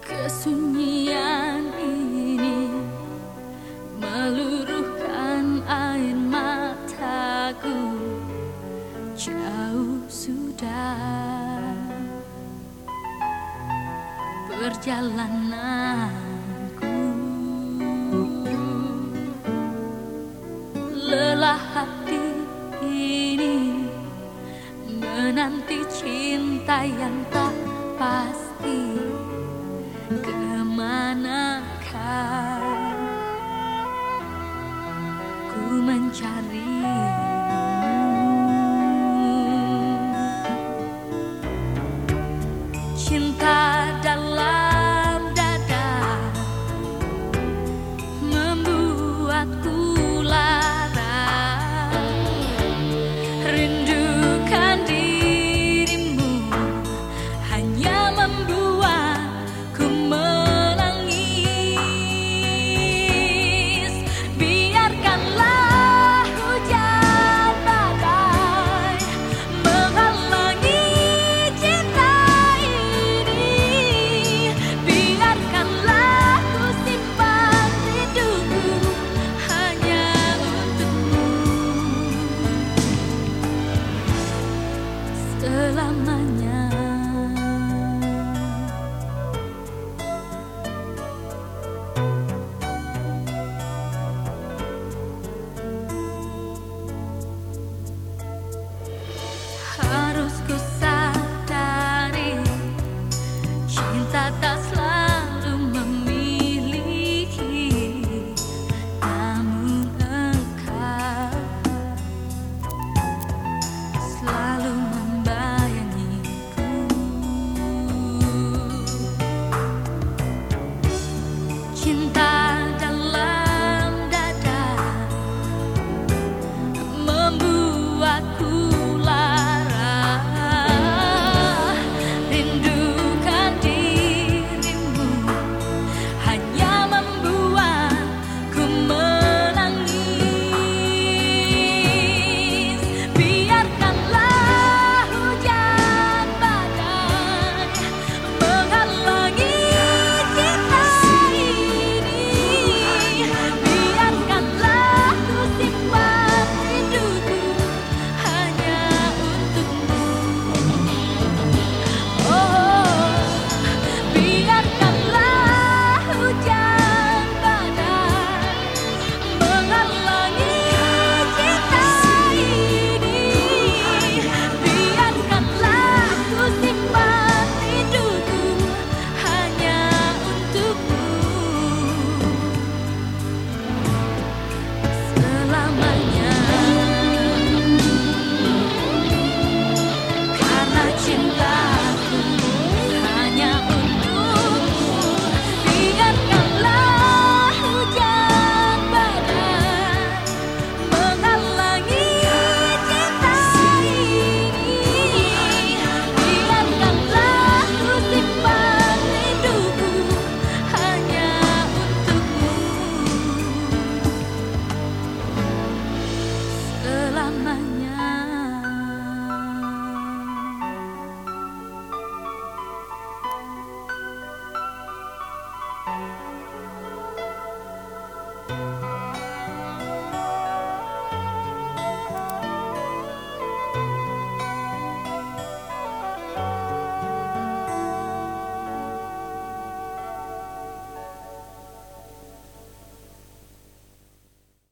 Kesunyian ini meluruhkan air mataku jauh sudah perjalananku. Lelah hati ini Menanti cinta yang tak pasti. Ke manakah Ku mencari Selamanya.